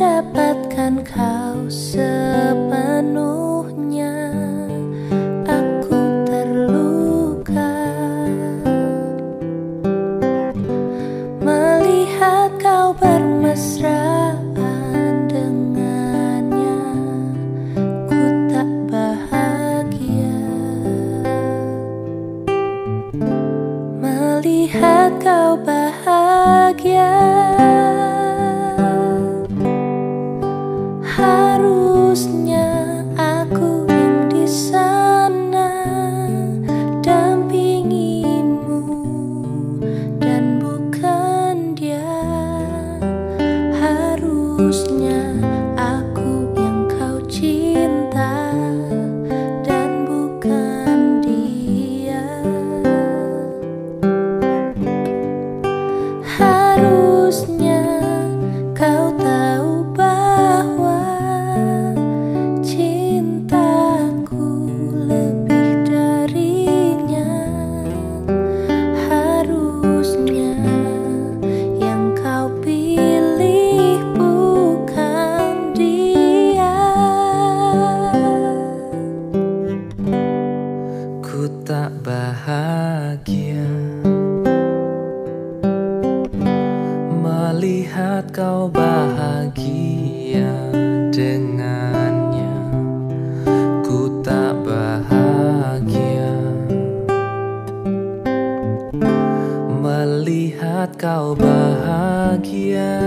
Dapatkan kau sepenuhnya. Aku terluka. Melihat kau bermesraan dengannya ku tak bahagia. Melihat kau bahagia. harusnya. ku tak bahagia. Melihat kau bahagia dengannya. Ku tak bahagia. Melihat kau bahagia.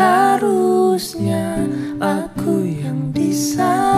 harusnya aku yang bisa